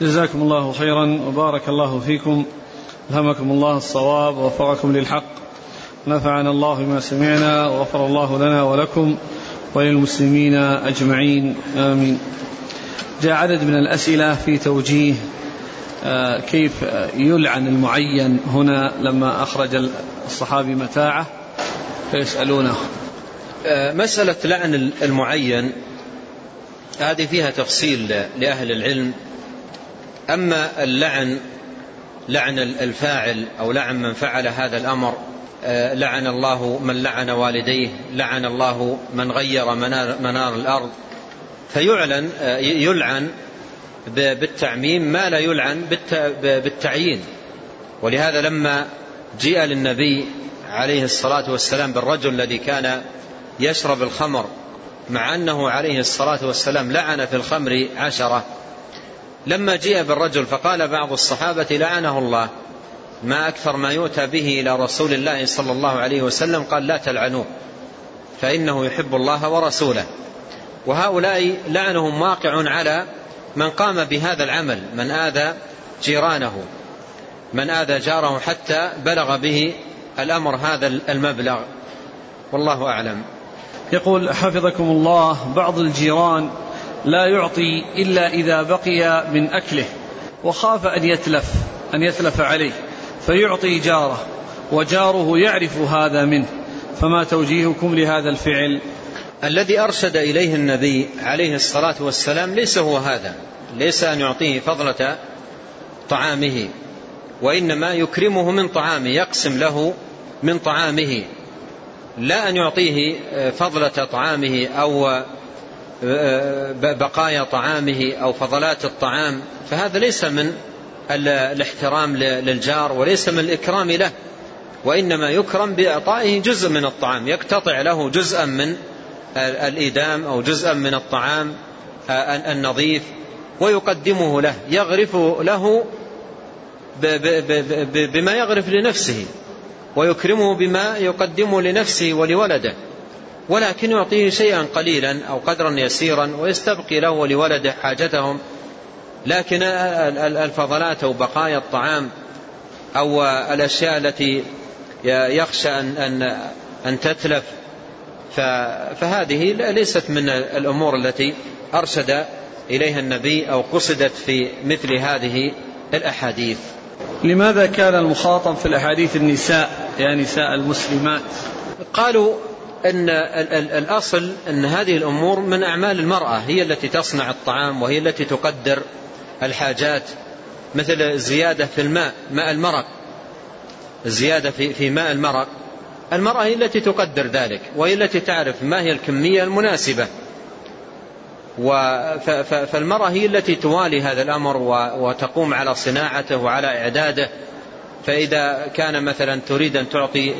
جزاكم الله خيرا وبارك الله فيكم. ألهمكم الله الصواب ووفقكم للحق. نفعنا الله بما سمعنا وغفر الله لنا ولكم وللمسلمين أجمعين. آمين. جاء عدد من الأسئلة في توجيه آه، كيف يلعن المعين هنا لما أخرج الصحابي متاعه فيسألونه. آه، مسألة لعن المعين هذه فيها تفصيل لأهل العلم. أما اللعن لعن الفاعل أو لعن من فعل هذا الأمر آه، لعن الله من لعن والديه لعن الله من غير منار, الأرض فيعلن آه، يلعن بالتعميم ما لا يلعن بالتعيين. ولهذا لما جيء للنبي عليه الصلاة والسلام بالرجل الذي كان يشرب الخمر مع أنه عليه الصلاة والسلام لعن في الخمر عشرة لما جيء بالرجل فقال بعض الصحابة لعنه الله. ما أكثر ما يؤتى به إلى رسول الله صلى الله عليه وسلم قال لا تلعنوه فإنه يحب الله ورسوله. وهؤلاء لعنهم واقع على من قام بهذا العمل من آذى جيرانه من آذى جاره حتى بلغ به الأمر هذا المبلغ. والله أعلم. يقول حفظكم الله بعض الجيران لا يعطي إلا إذا بقي من أكله وخاف أن يتلف أن يتلف عليه فيعطي جاره وجاره يعرف هذا منه. فما توجيهكم لهذا الفعل؟ الذي أرشد إليه النبي عليه الصلاة والسلام ليس هو هذا ليس أن يعطيه فضلة طعامه وإنما يكرمه من طعامه يقسم له من طعامه. لا أن يعطيه فضلة طعامه أو بقايا طعامه أو فضلات الطعام فهذا ليس من الاحترام للجار وليس من الإكرام له وإنما يكرم بإعطائه جزء من الطعام يقتطع له جزءا من الإيدام أو جزءا من الطعام النظيف ويقدمه له يغرف له بما يغرف لنفسه ويكرمه بما يقدمه لنفسه ولولده. ولكن يعطيه شيئا قليلا أو قدرا يسيرا ويستبقي له ولولده حاجتهم. لكن الفضلات أو بقايا الطعام أو الأشياء التي يخشى أن, أن, أن تتلف فهذه ليست من الأمور التي أرشد إليها النبي أو قصدت في مثل هذه الأحاديث. لماذا كان المخاطب في الأحاديث النساء يا نساء المسلمات؟ قالوا أن الأصل أن هذه الأمور من أعمال المرأة هي التي تصنع الطعام وهي التي تقدر الحاجات. مثل الزيادة في الماء ماء المرق. الزيادة في, في ماء المرق. المرأة هي التي تقدر ذلك وهي التي تعرف ما هي الكمية المناسبة. فالمرأة هي التي توالي هذا الأمر وتقوم على صناعته وعلى إعداده. فإذا كان مثلا تريد أن تعطي